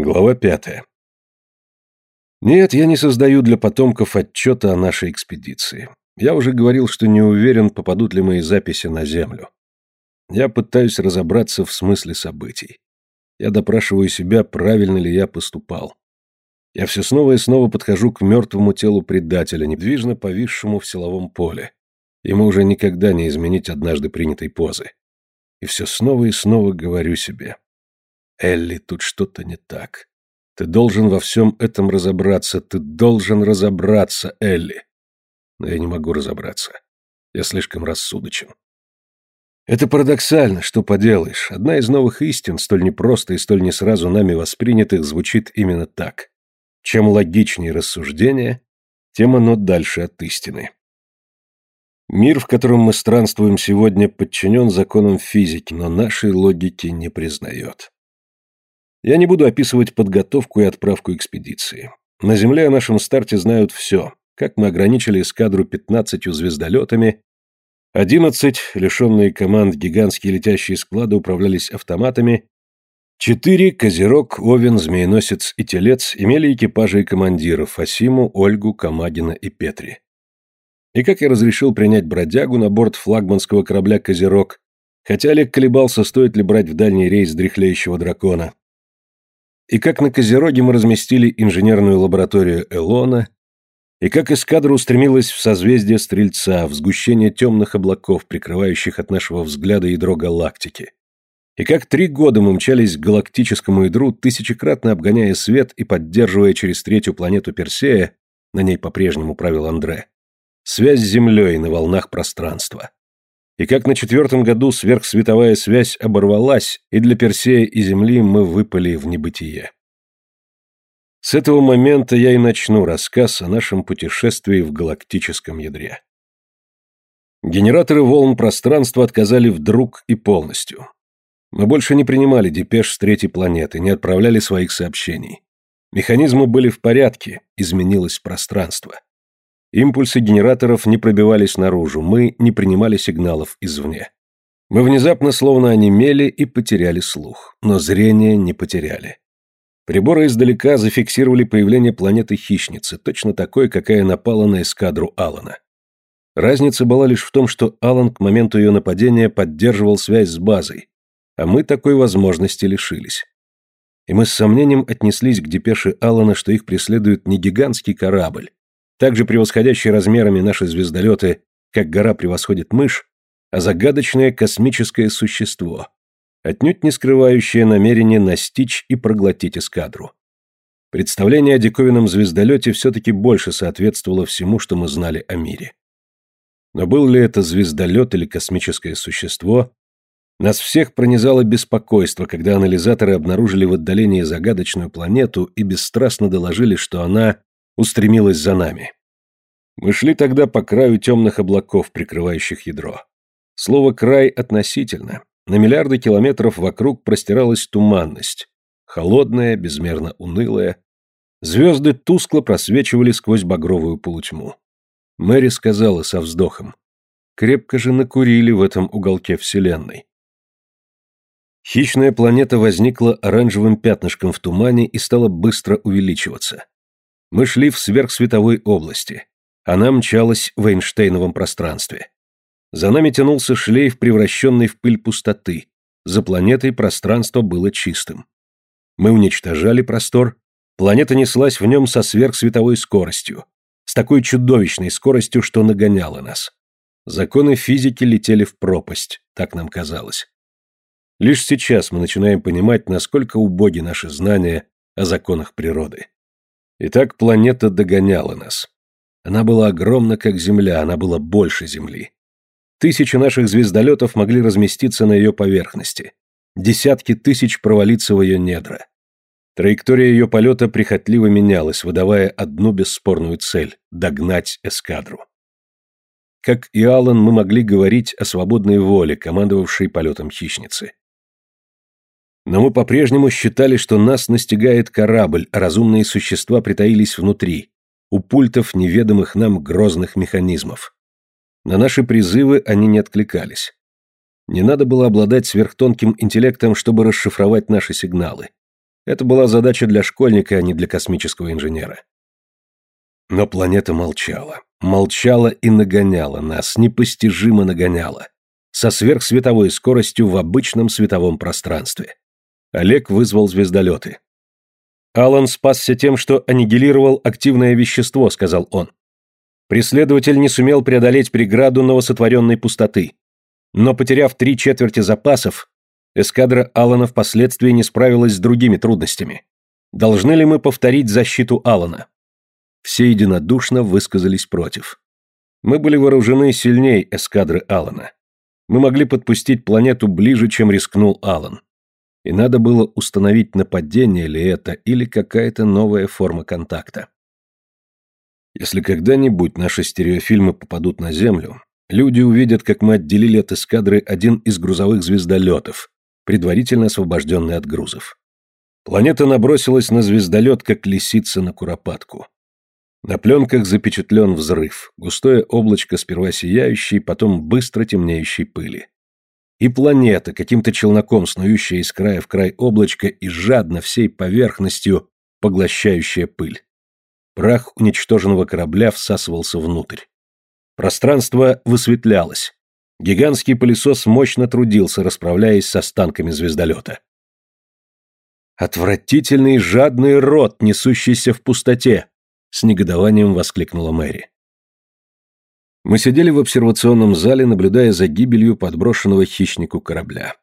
Глава пятая. Нет, я не создаю для потомков отчета о нашей экспедиции. Я уже говорил, что не уверен, попадут ли мои записи на Землю. Я пытаюсь разобраться в смысле событий. Я допрашиваю себя, правильно ли я поступал. Я все снова и снова подхожу к мертвому телу предателя, недвижно повисшему в силовом поле. Ему уже никогда не изменить однажды принятой позы. И все снова и снова говорю себе. Элли, тут что-то не так. Ты должен во всем этом разобраться, ты должен разобраться, Элли. Но я не могу разобраться. Я слишком рассудочен. Это парадоксально, что поделаешь. Одна из новых истин, столь непросто и столь не сразу нами воспринятых, звучит именно так. Чем логичнее рассуждение, тем оно дальше от истины. Мир, в котором мы странствуем сегодня, подчинен законам физики, но нашей логики не признает. Я не буду описывать подготовку и отправку экспедиции. На Земле о нашем старте знают все, как мы ограничили эскадру 15 звездолетами, 11, лишенные команд гигантские летящие склады, управлялись автоматами, Четыре – Козерог, Овен, Змееносец и Телец – имели экипажи и командиров – Асиму, Ольгу, Камагина и Петри. И как я разрешил принять бродягу на борт флагманского корабля «Козерог», хотя Олег колебался, стоит ли брать в дальний рейс дряхлеющего дракона, и как на Козероге мы разместили инженерную лабораторию Элона, и как эскадра устремилась в созвездие Стрельца, в сгущение темных облаков, прикрывающих от нашего взгляда ядро галактики, и как три года мы мчались к галактическому ядру, тысячекратно обгоняя свет и поддерживая через третью планету Персея, на ней по-прежнему правил Андре, связь с Землей на волнах пространства и как на четвертом году сверхсветовая связь оборвалась, и для Персея и Земли мы выпали в небытие. С этого момента я и начну рассказ о нашем путешествии в галактическом ядре. Генераторы волн пространства отказали вдруг и полностью. Мы больше не принимали депеш с третьей планеты, не отправляли своих сообщений. Механизмы были в порядке, изменилось пространство. Импульсы генераторов не пробивались наружу, мы не принимали сигналов извне. Мы внезапно словно онемели и потеряли слух, но зрение не потеряли. Приборы издалека зафиксировали появление планеты-хищницы, точно такой, какая напала на эскадру Алана. Разница была лишь в том, что Алан к моменту ее нападения поддерживал связь с базой, а мы такой возможности лишились. И мы с сомнением отнеслись к депеше Алана, что их преследует не гигантский корабль, также превосходящий размерами наши звездолеты, как гора превосходит мышь, а загадочное космическое существо, отнюдь не скрывающее намерение настичь и проглотить эскадру. Представление о диковинном звездолете все-таки больше соответствовало всему, что мы знали о мире. Но был ли это звездолет или космическое существо, нас всех пронизало беспокойство, когда анализаторы обнаружили в отдалении загадочную планету и бесстрастно доложили, что она устремилась за нами. Мы шли тогда по краю темных облаков, прикрывающих ядро. Слово «край» относительно. На миллиарды километров вокруг простиралась туманность. Холодная, безмерно унылая. Звезды тускло просвечивали сквозь багровую полутьму. Мэри сказала со вздохом. Крепко же накурили в этом уголке Вселенной. Хищная планета возникла оранжевым пятнышком в тумане и стала быстро увеличиваться. Мы шли в сверхсветовой области. Она мчалась в Эйнштейновом пространстве. За нами тянулся шлейф, превращенный в пыль пустоты. За планетой пространство было чистым. Мы уничтожали простор, планета неслась в нем со сверхсветовой скоростью, с такой чудовищной скоростью, что нагоняла нас. Законы физики летели в пропасть, так нам казалось. Лишь сейчас мы начинаем понимать, насколько убоги наши знания о законах природы. Итак, планета догоняла нас. Она была огромна, как Земля, она была больше Земли. Тысячи наших звездолетов могли разместиться на ее поверхности. Десятки тысяч провалиться в ее недра. Траектория ее полета прихотливо менялась, выдавая одну бесспорную цель – догнать эскадру. Как и Аллан, мы могли говорить о свободной воле, командовавшей полетом хищницы. Но мы по-прежнему считали, что нас настигает корабль, а разумные существа притаились внутри, у пультов неведомых нам грозных механизмов. На наши призывы они не откликались. Не надо было обладать сверхтонким интеллектом, чтобы расшифровать наши сигналы. Это была задача для школьника, а не для космического инженера. Но планета молчала. Молчала и нагоняла нас, непостижимо нагоняла. Со сверхсветовой скоростью в обычном световом пространстве. Олег вызвал звездолеты. «Алан спасся тем, что аннигилировал активное вещество», — сказал он. Преследователь не сумел преодолеть преграду новосотворенной пустоты. Но, потеряв три четверти запасов, эскадра Алана впоследствии не справилась с другими трудностями. Должны ли мы повторить защиту Алана? Все единодушно высказались против. Мы были вооружены сильней эскадры Алана. Мы могли подпустить планету ближе, чем рискнул Алан. И надо было установить, нападение ли это или какая-то новая форма контакта. Если когда-нибудь наши стереофильмы попадут на Землю, люди увидят, как мы отделили от эскадры один из грузовых звездолетов, предварительно освобожденный от грузов. Планета набросилась на звездолет, как лисица на куропатку. На пленках запечатлен взрыв, густое облачко сперва сияющей, потом быстро темнеющей пыли. И планета, каким-то челноком снующая из края в край облачка и жадно всей поверхностью поглощающая пыль. Прах уничтоженного корабля всасывался внутрь. Пространство высветлялось. Гигантский пылесос мощно трудился, расправляясь с останками звездолета. «Отвратительный жадный рот, несущийся в пустоте!» — с негодованием воскликнула Мэри. Мы сидели в обсервационном зале, наблюдая за гибелью подброшенного хищнику корабля.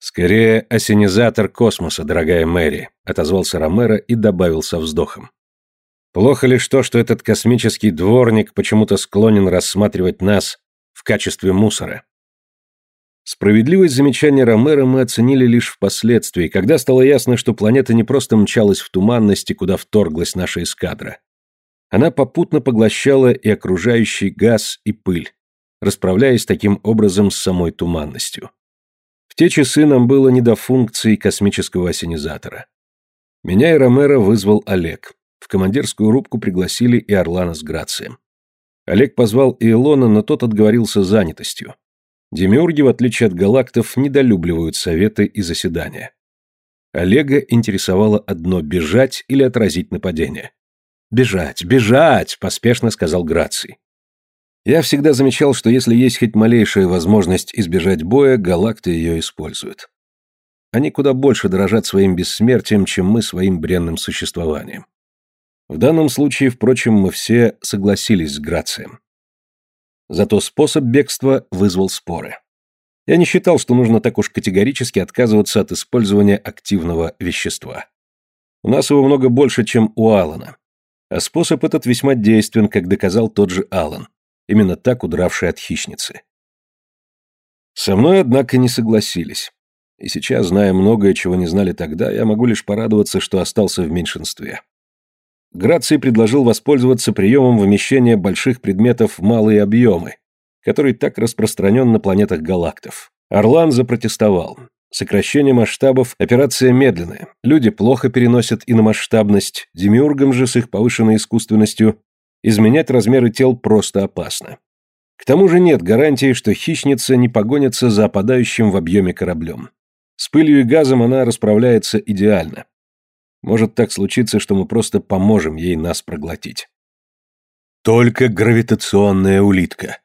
«Скорее, осенизатор космоса, дорогая Мэри», — отозвался Ромеро и добавил со вздохом. «Плохо лишь то, что этот космический дворник почему-то склонен рассматривать нас в качестве мусора». Справедливость замечания Ромеро мы оценили лишь впоследствии, когда стало ясно, что планета не просто мчалась в туманности, куда вторглась наша эскадра. Она попутно поглощала и окружающий газ и пыль, расправляясь таким образом с самой туманностью. В те часы нам было не до функций космического осенизатора. Меня и Ромеро вызвал Олег. В командирскую рубку пригласили и Орлана с Грацием. Олег позвал и Илона, но тот отговорился занятостью. Демиурги, в отличие от галактов, недолюбливают советы и заседания. Олега интересовало одно – бежать или отразить нападение. «Бежать, бежать!» – поспешно сказал Граций. Я всегда замечал, что если есть хоть малейшая возможность избежать боя, галакты ее используют. Они куда больше дорожат своим бессмертием, чем мы своим бренным существованием. В данном случае, впрочем, мы все согласились с Грацием. Зато способ бегства вызвал споры. Я не считал, что нужно так уж категорически отказываться от использования активного вещества. У нас его много больше, чем у Алана. А способ этот весьма действен, как доказал тот же Алан, именно так удравший от хищницы. Со мной, однако, не согласились. И сейчас, зная многое, чего не знали тогда, я могу лишь порадоваться, что остался в меньшинстве. Граций предложил воспользоваться приемом вмещения больших предметов в малые объемы, который так распространен на планетах галактов. Орлан запротестовал. Сокращение масштабов – операция медленная. Люди плохо переносят иномасштабность, демиургам же с их повышенной искусственностью изменять размеры тел просто опасно. К тому же нет гарантии, что хищница не погонится за опадающим в объеме кораблем. С пылью и газом она расправляется идеально. Может так случиться, что мы просто поможем ей нас проглотить. Только гравитационная улитка.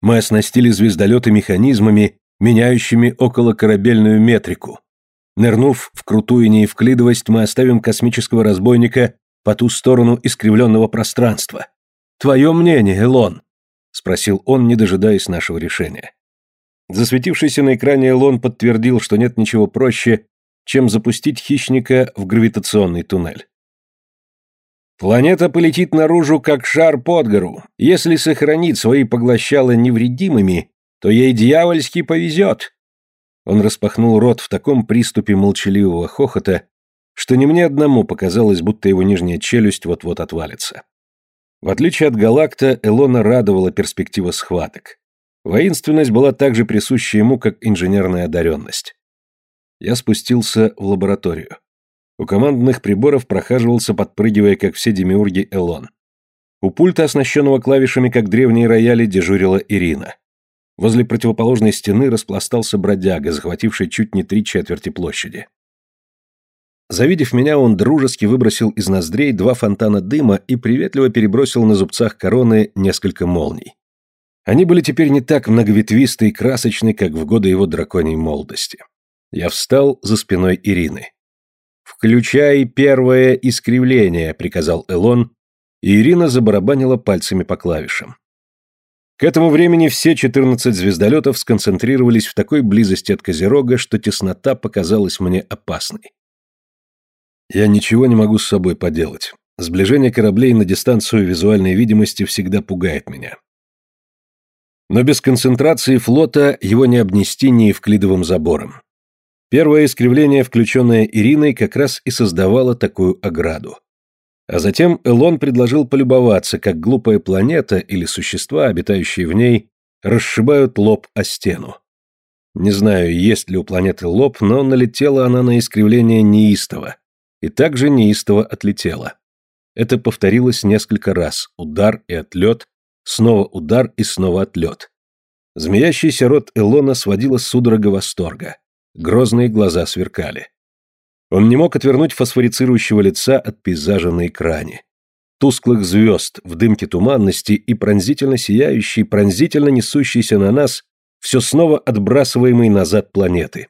Мы оснастили звездолеты механизмами, меняющими околокорабельную метрику. Нырнув в крутую неевклидовость, мы оставим космического разбойника по ту сторону искривленного пространства. Твое мнение, Элон? Спросил он, не дожидаясь нашего решения. Засветившийся на экране Элон подтвердил, что нет ничего проще, чем запустить хищника в гравитационный туннель. Планета полетит наружу, как шар под гору. Если сохранит свои поглощала невредимыми, то ей дьявольски повезет. Он распахнул рот в таком приступе молчаливого хохота, что не мне одному показалось, будто его нижняя челюсть вот-вот отвалится. В отличие от Галакта, Элона радовала перспектива схваток. Воинственность была также присуща ему, как инженерная одаренность я спустился в лабораторию. У командных приборов прохаживался, подпрыгивая, как все демиурги, Элон. У пульта, оснащенного клавишами, как древние рояли, дежурила Ирина. Возле противоположной стены распластался бродяга, захвативший чуть не три четверти площади. Завидев меня, он дружески выбросил из ноздрей два фонтана дыма и приветливо перебросил на зубцах короны несколько молний. Они были теперь не так многоветвисты и красочны, как в годы его драконьей молодости. Я встал за спиной Ирины. «Включай первое искривление», — приказал Элон, и Ирина забарабанила пальцами по клавишам. К этому времени все 14 звездолетов сконцентрировались в такой близости от Козерога, что теснота показалась мне опасной. Я ничего не могу с собой поделать. Сближение кораблей на дистанцию визуальной видимости всегда пугает меня. Но без концентрации флота его не обнести ни евклидовым забором. Первое искривление, включенное Ириной, как раз и создавало такую ограду. А затем Элон предложил полюбоваться, как глупая планета или существа, обитающие в ней, расшибают лоб о стену. Не знаю, есть ли у планеты лоб, но налетела она на искривление неистово, и также неистово отлетела. Это повторилось несколько раз, удар и отлет, снова удар и снова отлет. Змеящийся рот Элона сводила судорога восторга. Грозные глаза сверкали. Он не мог отвернуть фосфорицирующего лица от пейзажа на экране. Тусклых звезд в дымке туманности и пронзительно сияющий, пронзительно несущийся на нас, все снова отбрасываемый назад планеты.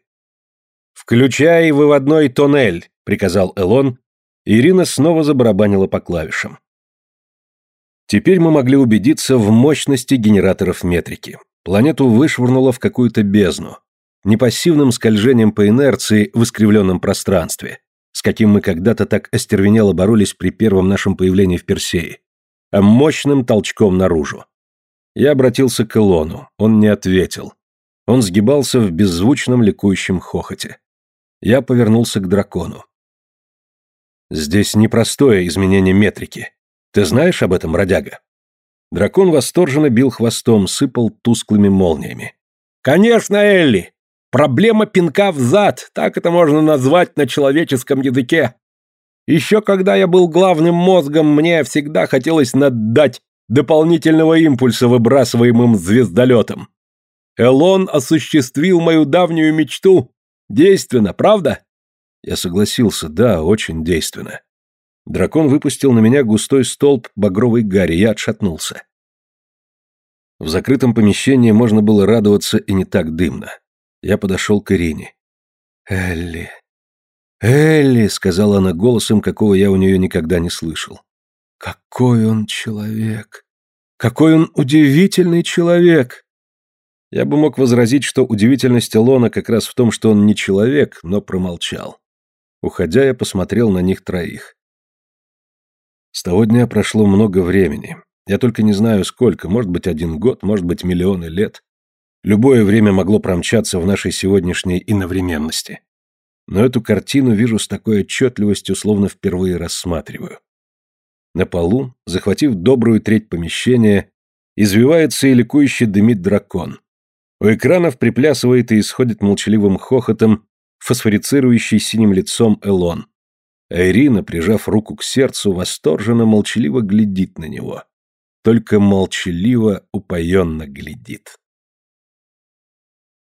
«Включай выводной тоннель», — приказал Элон, Ирина снова забарабанила по клавишам. Теперь мы могли убедиться в мощности генераторов метрики. Планету вышвырнуло в какую-то бездну, не пассивным скольжением по инерции в искривленном пространстве, с каким мы когда-то так остервенело боролись при первом нашем появлении в Персее, а мощным толчком наружу. Я обратился к Илону, он не ответил. Он сгибался в беззвучном ликующем хохоте. Я повернулся к дракону. «Здесь непростое изменение метрики. Ты знаешь об этом, родяга?» Дракон восторженно бил хвостом, сыпал тусклыми молниями. «Конечно, Элли! Проблема пинка в зад, так это можно назвать на человеческом языке. Еще когда я был главным мозгом, мне всегда хотелось наддать дополнительного импульса выбрасываемым звездолетом. Элон осуществил мою давнюю мечту. Действенно, правда? Я согласился, да, очень действенно. Дракон выпустил на меня густой столб багровой гари, я отшатнулся. В закрытом помещении можно было радоваться и не так дымно. Я подошел к Ирине. «Элли, Элли», — сказала она голосом, какого я у нее никогда не слышал. «Какой он человек! Какой он удивительный человек!» Я бы мог возразить, что удивительность Лона как раз в том, что он не человек, но промолчал. Уходя, я посмотрел на них троих. С того дня прошло много времени. Я только не знаю сколько, может быть один год, может быть миллионы лет. Любое время могло промчаться в нашей сегодняшней иновременности. Но эту картину вижу с такой отчетливостью, словно впервые рассматриваю. На полу, захватив добрую треть помещения, извивается и ликующе дымит дракон. У экранов приплясывает и исходит молчаливым хохотом фосфорицирующий синим лицом Элон. А Ирина, прижав руку к сердцу, восторженно молчаливо глядит на него. Только молчаливо, упоенно глядит.